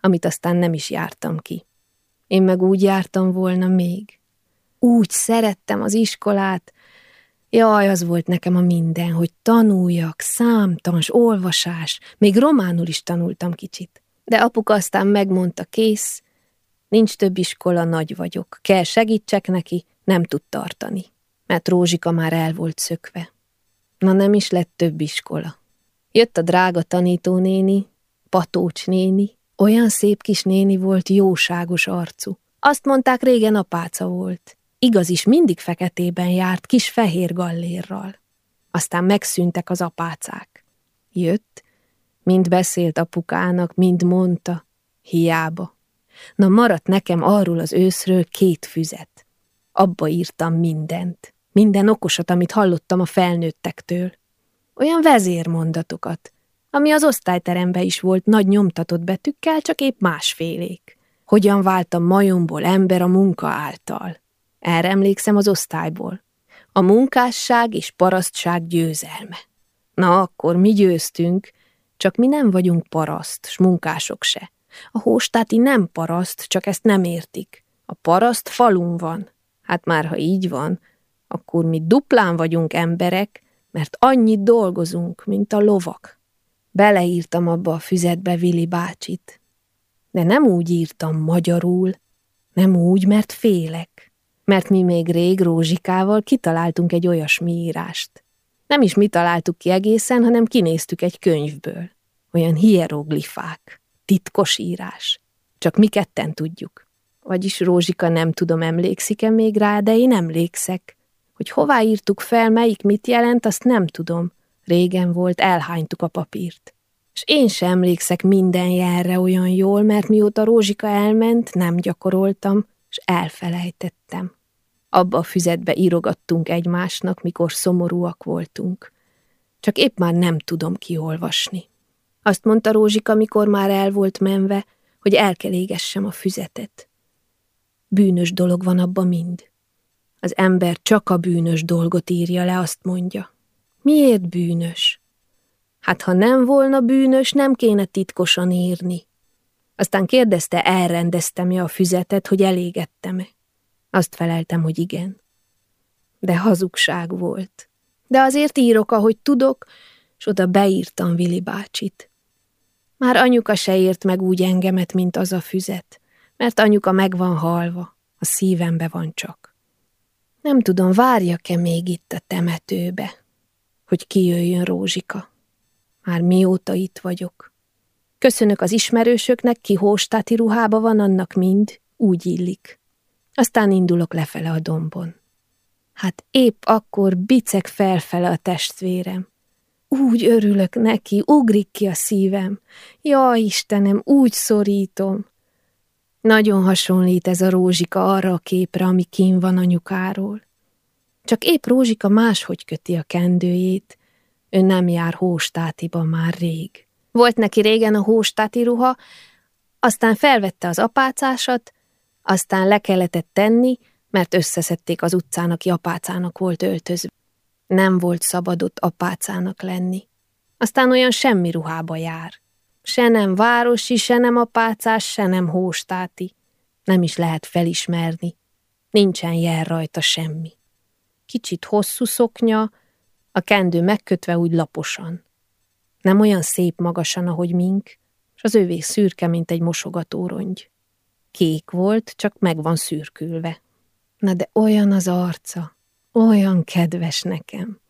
amit aztán nem is jártam ki. Én meg úgy jártam volna még. Úgy szerettem az iskolát. Jaj, az volt nekem a minden, hogy tanuljak, számtans, olvasás, még románul is tanultam kicsit. De apuka aztán megmondta, kész, nincs több iskola, nagy vagyok, kell segítsek neki, nem tud tartani, mert Rózsika már el volt szökve. Na nem is lett több iskola. Jött a drága tanítónéni, Patócs néni, olyan szép kis néni volt, jóságos arcú. Azt mondták, régen apáca volt. Igaz is, mindig feketében járt, kis fehér gallérral. Aztán megszűntek az apácák. Jött, mind beszélt apukának, mind mondta, hiába. Na maradt nekem arról az őszről két füzet. Abba írtam mindent, minden okosat, amit hallottam a felnőttektől. Olyan vezérmondatokat, ami az osztályterembe is volt nagy nyomtatott betűkkel, csak épp másfélék. Hogyan váltam majomból ember a munka által. Erre emlékszem az osztályból. A munkásság és parasztság győzelme. Na, akkor mi győztünk, csak mi nem vagyunk paraszt, s munkások se. A hóstáti nem paraszt, csak ezt nem értik. A paraszt falun van. Hát már ha így van, akkor mi duplán vagyunk emberek, mert annyit dolgozunk, mint a lovak. Beleírtam abba a füzetbe Vili bácsit. De nem úgy írtam magyarul, nem úgy, mert félek. Mert mi még rég Rózsikával kitaláltunk egy olyasmi írást. Nem is mi találtuk ki egészen, hanem kinéztük egy könyvből. Olyan hieroglifák, titkos írás. Csak mi ketten tudjuk. Vagyis Rózsika nem tudom, emlékszik-e még rá, de én emlékszek. Hogy hová írtuk fel, melyik mit jelent, azt nem tudom. Régen volt, elhánytuk a papírt. És én sem emlékszek minden jelre olyan jól, mert mióta Rózsika elment, nem gyakoroltam, és elfelejtettem. Abba a füzetbe írogattunk egymásnak, mikor szomorúak voltunk. Csak épp már nem tudom kiolvasni. Azt mondta Rózsika, mikor már el volt menve, hogy el kell égessem a füzetet. Bűnös dolog van abba mind. Az ember csak a bűnös dolgot írja le, azt mondja. Miért bűnös? Hát ha nem volna bűnös, nem kéne titkosan írni. Aztán kérdezte, elrendeztem-e a füzetet, hogy elégettem-e. Azt feleltem, hogy igen. De hazugság volt. De azért írok, ahogy tudok, és oda beírtam Vili bácsit. Már anyuka se ért meg úgy engemet, mint az a füzet, mert anyuka meg van halva, a szívembe van csak. Nem tudom, várjak-e még itt a temetőbe, hogy kijöjjön Rózsika. Már mióta itt vagyok. Köszönök az ismerősöknek, ki hóstáti ruhába van, annak mind úgy illik. Aztán indulok lefele a dombon. Hát épp akkor bicek felfele a testvérem. Úgy örülök neki, ugrik ki a szívem. Ja, Istenem, úgy szorítom. Nagyon hasonlít ez a Rózsika arra a képre, ami kín van anyukáról. Csak épp Rózsika máshogy köti a kendőjét, ő nem jár hóstátiba már rég. Volt neki régen a hóstáti ruha, aztán felvette az apácásat, aztán le kellett tenni, mert összeszedték az utcán, aki apácának volt öltözve. Nem volt szabadott apácának lenni. Aztán olyan semmi ruhába jár. Se nem városi, se nem apácás, se nem hóstáti. Nem is lehet felismerni. Nincsen jel rajta semmi. Kicsit hosszú szoknya, a kendő megkötve úgy laposan. Nem olyan szép magasan, ahogy mink, és az övé szürke, mint egy mosogatórongy. Kék volt, csak meg van szürkülve. Na de olyan az arca, olyan kedves nekem.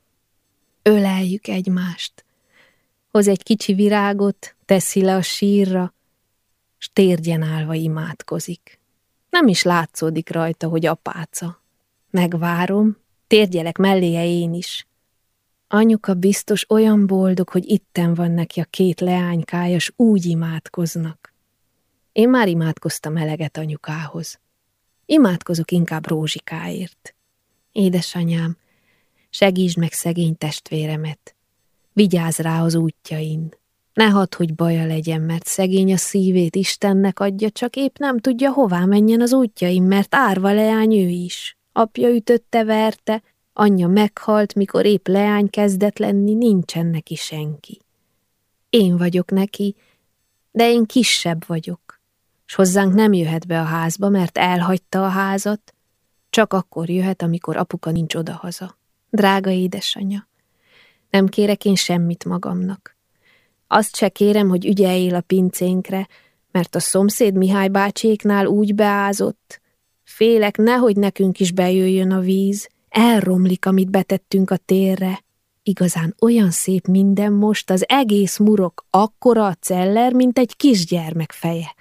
Öleljük egymást. Hoz egy kicsi virágot, teszi le a sírra, s térdjen állva imádkozik. Nem is látszódik rajta, hogy apáca. Megvárom, térgyelek melléje én is. Anyuka biztos olyan boldog, hogy itten van neki a két leánykája, s úgy imádkoznak. Én már imádkoztam eleget anyukához. Imádkozok inkább Rózsikáért. Édesanyám, segítsd meg szegény testvéremet. Vigyázz rá az útjain. Ne hadd, hogy baja legyen, mert szegény a szívét Istennek adja, csak épp nem tudja, hová menjen az útjaim, mert árva leány ő is. Apja ütötte, verte, Anyja meghalt, mikor épp leány kezdett lenni, nincsen neki senki. Én vagyok neki, de én kisebb vagyok, s hozzánk nem jöhet be a házba, mert elhagyta a házat, csak akkor jöhet, amikor apuka nincs odahaza. Drága édesanyja, nem kérek én semmit magamnak. Azt se kérem, hogy ügyeljél a pincénkre, mert a szomszéd Mihály bácséknál úgy beázott. Félek, nehogy nekünk is bejöjjön a víz, elromlik, amit betettünk a térre. Igazán olyan szép minden most, az egész murok akkora a celler, mint egy kisgyermek feje.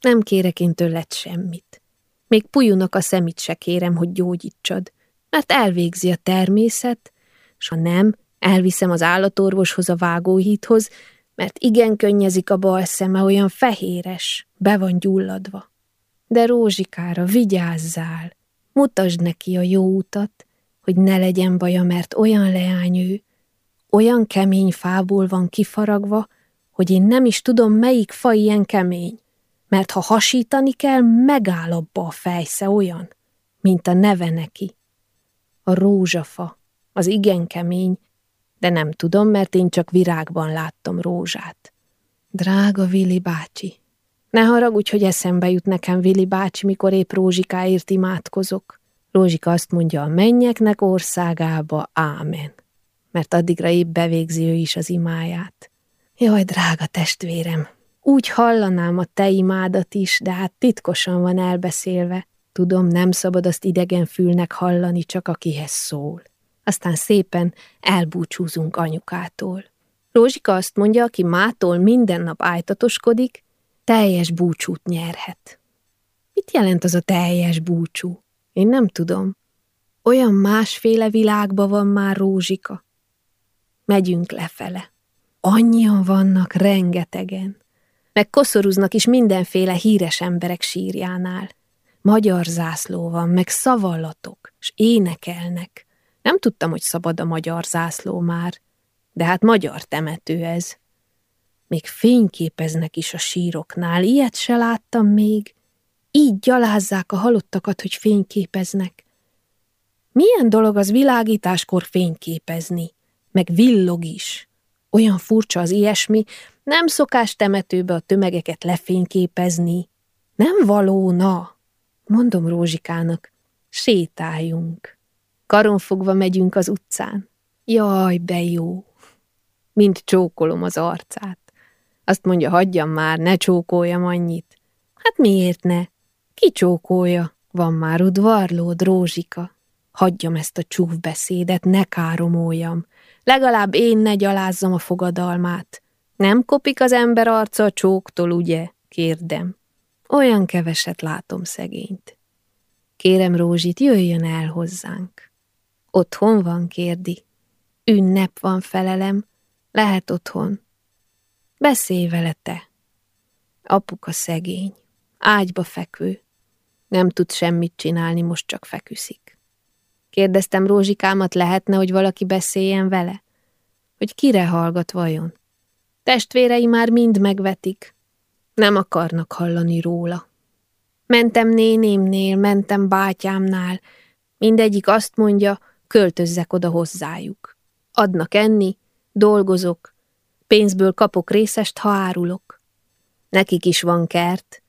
Nem kérek én tőled semmit. Még pujunak a szemit se kérem, hogy gyógyítsad, mert elvégzi a természet, s ha nem, elviszem az állatorvoshoz a vágóhíthoz, mert igen könnyezik a bal szeme, olyan fehéres, be van gyulladva. De Rózsikára vigyázzál, mutasd neki a jó utat, hogy ne legyen baja, mert olyan leányő, olyan kemény fából van kifaragva, hogy én nem is tudom, melyik fa ilyen kemény, mert ha hasítani kell, megáll abba a fejsze olyan, mint a neve neki. A rózsafa, az igen kemény, de nem tudom, mert én csak virágban láttam rózsát. Drága Vili bácsi, ne haragudj, hogy eszembe jut nekem Vili bácsi, mikor épp Rózsikáért imádkozok. Rózsika azt mondja a mennyeknek országába, ámen. Mert addigra épp bevégzi ő is az imáját. Jaj, drága testvérem, úgy hallanám a te imádat is, de hát titkosan van elbeszélve. Tudom, nem szabad azt idegen fülnek hallani, csak akihez szól. Aztán szépen elbúcsúzunk anyukától. Rózsika azt mondja, aki mától minden nap ájtatoskodik, teljes búcsút nyerhet. Mit jelent az a teljes búcsú? Én nem tudom. Olyan másféle világban van már Rózsika. Megyünk lefele. Annyian vannak, rengetegen. Meg koszorúznak is mindenféle híres emberek sírjánál. Magyar zászló van, meg szavallatok, s énekelnek. Nem tudtam, hogy szabad a magyar zászló már, de hát magyar temető ez. Még fényképeznek is a síroknál, ilyet se láttam még. Így gyalázzák a halottakat, hogy fényképeznek. Milyen dolog az világításkor fényképezni, meg villog is. Olyan furcsa az ilyesmi, nem szokás temetőbe a tömegeket lefényképezni. Nem valóna. Mondom Rózsikának, sétáljunk. Karonfogva megyünk az utcán. Jaj, de jó. Mind csókolom az arcát. Azt mondja, hagyjam már, ne csókoljam annyit. Hát miért ne? Ki csókolja? Van már udvarlód, Rózsika. Hagyjam ezt a csúfbeszédet, ne káromoljam. Legalább én ne gyalázzam a fogadalmát. Nem kopik az ember arca a csóktól, ugye? Kérdem. Olyan keveset látom szegényt. Kérem Rózsit, jöjjön el hozzánk. Otthon van, kérdi. Ünnep van, felelem. Lehet otthon. Beszélj vele te. Apuka szegény. Ágyba fekvő. Nem tud semmit csinálni, most csak feküszik. Kérdeztem Rózsikámat, lehetne, hogy valaki beszéljen vele? Hogy kire hallgat vajon? Testvérei már mind megvetik. Nem akarnak hallani róla. Mentem nénémnél, mentem bátyámnál. Mindegyik azt mondja, költözzek oda hozzájuk. Adnak enni, dolgozok, pénzből kapok részest, ha árulok. Nekik is van kert,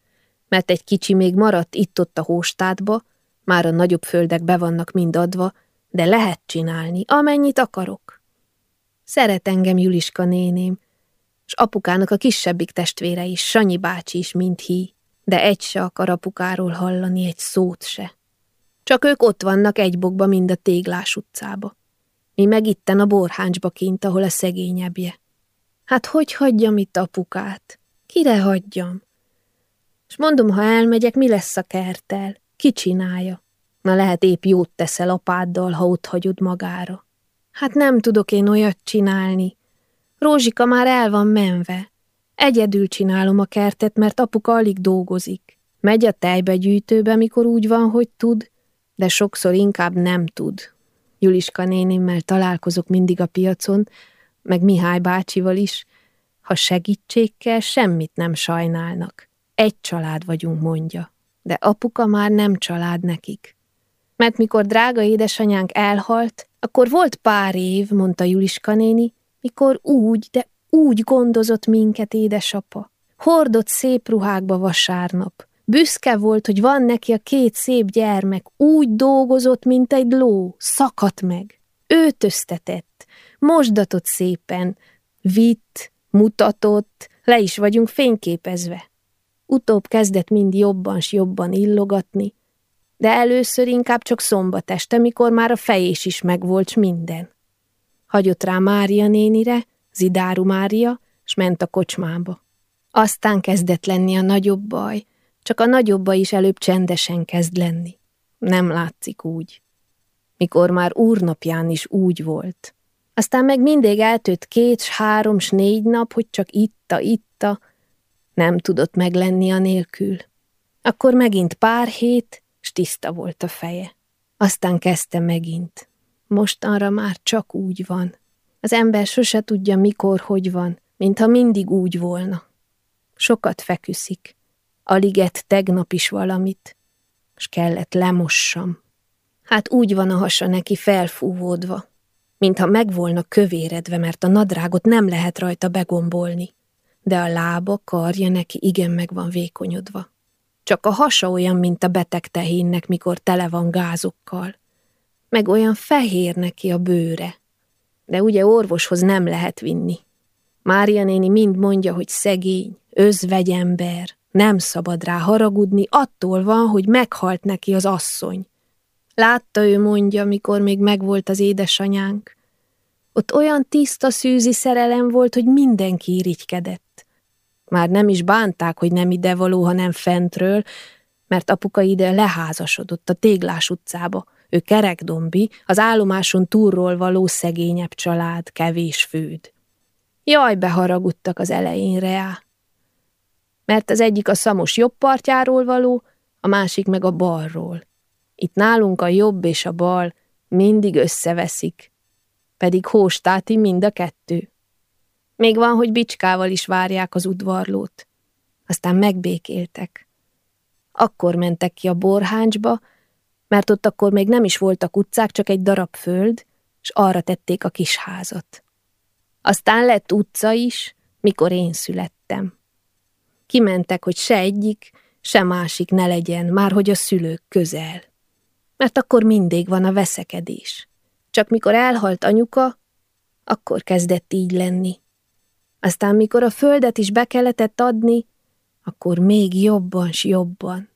mert egy kicsi még maradt itt-ott a hóstátba, már a nagyobb földek be vannak mind adva, de lehet csinálni, amennyit akarok. Szeret engem Juliska néném, és apukának a kisebbik testvére is, Sanyi bácsi is, mint hí, de egy se akar apukáról hallani, egy szót se. Csak ők ott vannak egy bokba, mind a téglás utcába. Mi meg itten a borháncsba kint, ahol a szegényebbje. Hát hogy hagyjam itt apukát? Kire hagyjam? És mondom, ha elmegyek, mi lesz a kerttel? Ki csinálja? Na lehet épp jót teszel apáddal, ha ott hagyod magára. Hát nem tudok én olyat csinálni, Rózsika már el van menve. Egyedül csinálom a kertet, mert apuka alig dolgozik. Megy a tejbegyűjtőbe, mikor úgy van, hogy tud, de sokszor inkább nem tud. Juliska nénimmel találkozok mindig a piacon, meg Mihály bácsival is. Ha segítségkel, semmit nem sajnálnak. Egy család vagyunk, mondja. De apuka már nem család nekik. Mert mikor drága édesanyánk elhalt, akkor volt pár év, mondta Juliska néni, mikor úgy, de úgy gondozott minket édesapa. Hordott szép ruhákba vasárnap. Büszke volt, hogy van neki a két szép gyermek, úgy dolgozott, mint egy ló, szakadt meg. Őtöztetett, mosdatott szépen, vitt, mutatott, le is vagyunk fényképezve. Utóbb kezdett mind jobban s jobban illogatni, de először inkább csak szombat este, mikor már a fejés is megvolt minden. Hagyott rá Mária nénire, Zidáru Mária, s ment a kocsmába. Aztán kezdett lenni a nagyobb baj, csak a nagyobba is előbb csendesen kezd lenni. Nem látszik úgy. Mikor már úrnapján is úgy volt. Aztán meg mindig eltött két, s három, s négy nap, hogy csak itta, itta, nem tudott meglenni a nélkül. Akkor megint pár hét, s tiszta volt a feje. Aztán kezdte megint. Mostanra már csak úgy van. Az ember sose tudja, mikor, hogy van, mintha mindig úgy volna. Sokat feküszik. Alig ett tegnap is valamit, s kellett lemossam. Hát úgy van a hasa neki felfúvódva, mintha meg volna kövéredve, mert a nadrágot nem lehet rajta begombolni de a lába, karja neki igen meg van vékonyodva. Csak a hasa olyan, mint a beteg tehénnek, mikor tele van gázokkal. Meg olyan fehér neki a bőre. De ugye orvoshoz nem lehet vinni. Mária néni mind mondja, hogy szegény, özvegyember, nem szabad rá haragudni, attól van, hogy meghalt neki az asszony. Látta ő mondja, mikor még megvolt az édesanyánk. Ott olyan tiszta szűzi szerelem volt, hogy mindenki irigykedett. Már nem is bánták, hogy nem idevaló, hanem fentről, mert apuka ide leházasodott a Téglás utcába. Ő kerekdombi, az állomáson túlról való szegényebb család, kevés főd. Jaj, beharagudtak az elején reá. Mert az egyik a szamos jobb partjáról való, a másik meg a balról. Itt nálunk a jobb és a bal mindig összeveszik, pedig hóstáti mind a kettő. Még van, hogy bicskával is várják az udvarlót. Aztán megbékéltek. Akkor mentek ki a borháncsba, mert ott akkor még nem is voltak utcák, csak egy darab föld, és arra tették a kis házat. Aztán lett utca is, mikor én születtem. Kimentek, hogy se egyik, se másik ne legyen, már hogy a szülők közel. Mert akkor mindig van a veszekedés. Csak mikor elhalt anyuka, akkor kezdett így lenni. Aztán, mikor a földet is be kellett adni, akkor még jobban s jobban.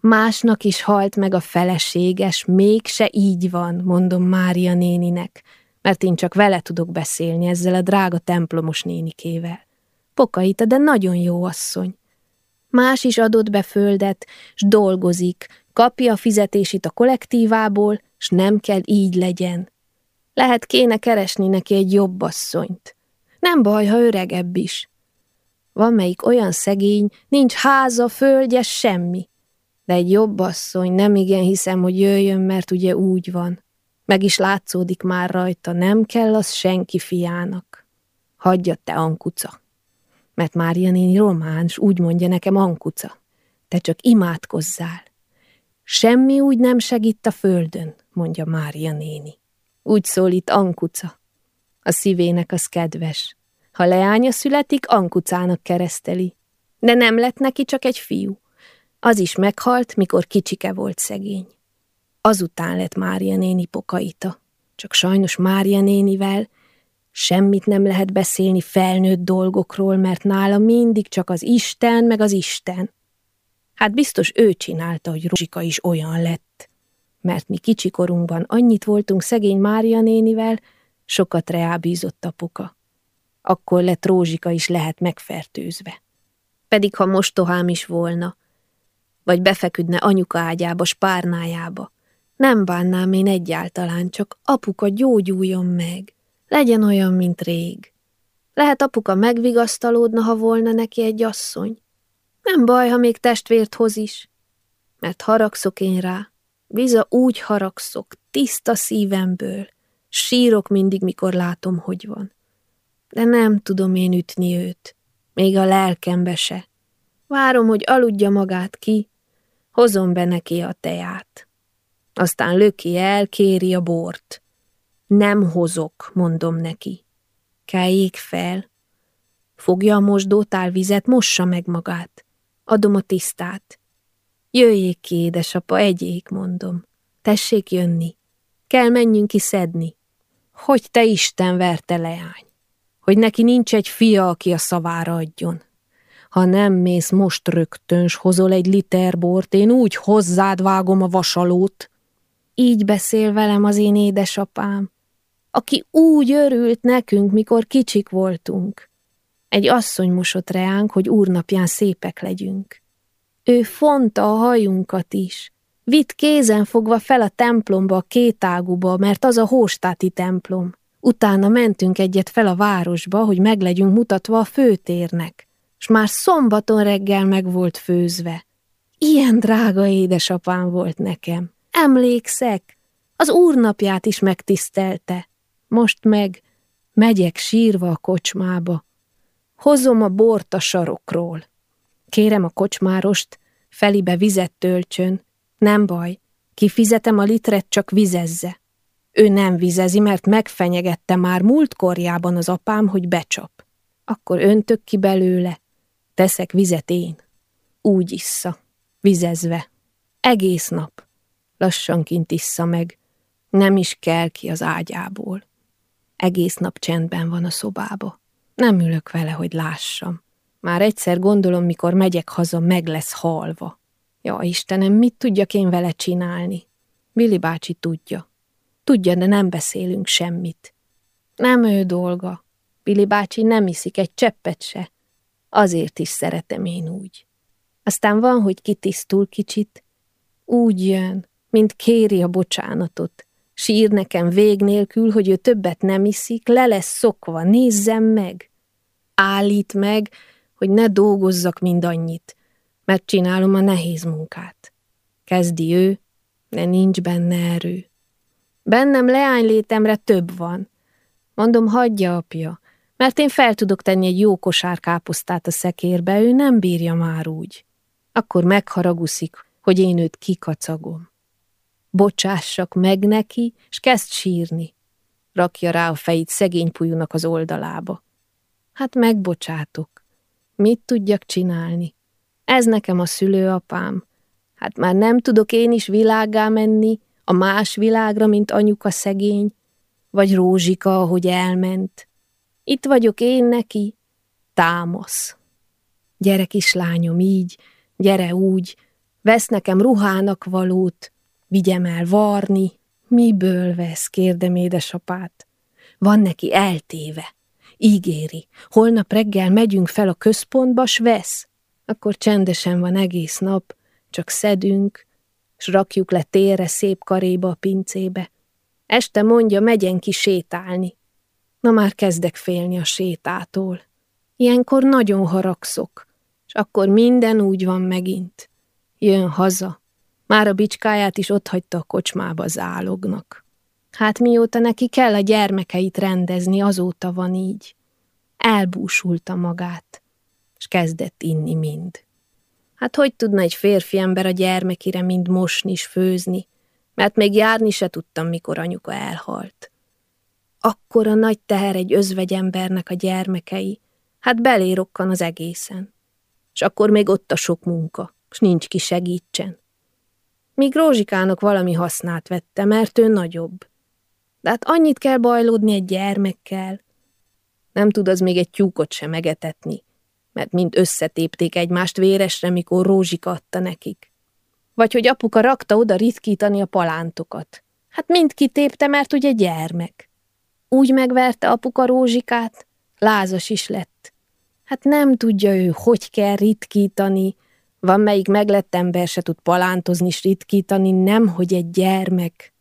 Másnak is halt meg a feleséges, mégse így van, mondom Mária néninek, mert én csak vele tudok beszélni ezzel a drága templomos nénikével. Pokaita, de nagyon jó asszony. Más is adott be földet, s dolgozik, kapja a fizetését a kollektívából, s nem kell így legyen. Lehet kéne keresni neki egy jobb asszonyt. Nem baj, ha öregebb is. Van melyik olyan szegény, nincs háza, földje, semmi. De egy jobb asszony, nem igen hiszem, hogy jöjjön, mert ugye úgy van. Meg is látszódik már rajta, nem kell az senki fiának. Hagyja te, Ankuca. Mert Mária néni román, s úgy mondja nekem Ankuca. Te csak imádkozzál. Semmi úgy nem segít a földön, mondja Mária néni. Úgy szólít Ankuca. A szívének az kedves. Ha leánya születik, Ankucának kereszteli. De nem lett neki csak egy fiú. Az is meghalt, mikor kicsike volt szegény. Azután lett Mária néni pokaita. Csak sajnos Mária nénivel semmit nem lehet beszélni felnőtt dolgokról, mert nála mindig csak az Isten meg az Isten. Hát biztos ő csinálta, hogy Rózsika is olyan lett. Mert mi kicsikorunkban annyit voltunk szegény Mária nénivel, sokat reábízott apuka. Akkor lett Rózsika is lehet megfertőzve. Pedig ha mostohám is volna, vagy befeküdne anyuka ágyába, spárnájába, nem bánnám én egyáltalán, csak apuka gyógyuljon meg, legyen olyan, mint rég. Lehet apuka megvigasztalódna, ha volna neki egy asszony. Nem baj, ha még testvért hoz is, mert haragszok én rá. Biza úgy haragszok, tiszta szívemből, Sírok mindig, mikor látom, hogy van. De nem tudom én ütni őt, még a lelkembe se. Várom, hogy aludja magát ki, hozom be neki a teját. Aztán löki el, kéri a bort. Nem hozok, mondom neki. Keljék fel. Fogja a mosdótál vizet, mossa meg magát. Adom a tisztát. Jöjjék ki, édesapa, egyék, mondom. Tessék jönni. Kell menjünk ki szedni. Hogy te Isten verte leány? Hogy neki nincs egy fia, aki a szavára adjon. Ha nem mész most rögtön, s hozol egy liter bort, én úgy hozzád vágom a vasalót. Így beszél velem az én édesapám, aki úgy örült nekünk, mikor kicsik voltunk. Egy asszony mosott reánk, hogy úrnapján szépek legyünk. Ő fonta a hajunkat is. Vitt kézen fogva fel a templomba, a kétáguba, mert az a hóstáti templom. Utána mentünk egyet fel a városba, hogy meglegyünk mutatva a főtérnek, s már szombaton reggel meg volt főzve. Ilyen drága édesapám volt nekem. Emlékszek, az úrnapját is megtisztelte. Most meg megyek sírva a kocsmába. Hozom a bort a sarokról. Kérem a kocsmárost, felibe vizet töltsön. Nem baj, kifizetem a litret, csak vizezze. Ő nem vizezi, mert megfenyegette már múltkorjában az apám, hogy becsap. Akkor öntök ki belőle, teszek vizet én. Úgy issza, vizezve. Egész nap. Lassanként issza meg. Nem is kell ki az ágyából. Egész nap csendben van a szobába. Nem ülök vele, hogy lássam. Már egyszer gondolom, mikor megyek haza, meg lesz halva. Ja, Istenem, mit tudjak én vele csinálni? Billy bácsi tudja. Tudja, de nem beszélünk semmit. Nem ő dolga. Billy bácsi nem iszik egy cseppet se. Azért is szeretem én úgy. Aztán van, hogy kitisztul kicsit. Úgy jön, mint kéri a bocsánatot. Sír nekem vég nélkül, hogy ő többet nem iszik, le lesz szokva, nézzem meg. Állít meg, hogy ne dolgozzak mindannyit, mert csinálom a nehéz munkát. Kezdi ő, de nincs benne erő. Bennem leánylétemre több van. Mondom, hagyja apja, mert én fel tudok tenni egy jó kosár a szekérbe, ő nem bírja már úgy. Akkor megharaguszik, hogy én őt kikacagom. Bocsássak meg neki, és kezd sírni. Rakja rá a fejét szegény pulyúnak az oldalába. Hát megbocsátok. Mit tudjak csinálni? Ez nekem a szülőapám. Hát már nem tudok én is világá menni, a más világra, mint anyuka szegény, vagy Rózsika, ahogy elment. Itt vagyok én neki, támasz. Gyere, kislányom, így, gyere úgy, vesz nekem ruhának valót, vigyem el varni. Miből vesz, kérdem édesapát. Van neki eltéve. Ígéri, holnap reggel megyünk fel a központba, s vesz. Akkor csendesen van egész nap, csak szedünk, s rakjuk le térre szép karéba a pincébe. Este mondja, megyen ki sétálni. Na már kezdek félni a sétától. Ilyenkor nagyon haragszok, és akkor minden úgy van megint. Jön haza. Már a bicskáját is hagyta a kocsmába zálognak. Hát mióta neki kell a gyermekeit rendezni, azóta van így. Elbúsulta magát, és kezdett inni mind. Hát hogy tudna egy férfi ember a gyermekire mind mosni és főzni, mert még járni se tudtam, mikor anyuka elhalt. Akkor a nagy teher egy özvegyembernek a gyermekei, hát belérokkan az egészen. És akkor még ott a sok munka, és nincs ki segítsen. Míg Rózsikának valami hasznát vette, mert ő nagyobb. De hát annyit kell bajlódni egy gyermekkel. Nem tud az még egy tyúkot sem megetetni, mert mind összetépték egymást véresre, mikor Rózsika adta nekik. Vagy hogy apuka rakta oda ritkítani a palántokat. Hát mind kitépte, mert ugye gyermek. Úgy megverte apuka Rózsikát, lázas is lett. Hát nem tudja ő, hogy kell ritkítani, van melyik meglett ember se tud palántozni s ritkítani, nem, hogy egy gyermek.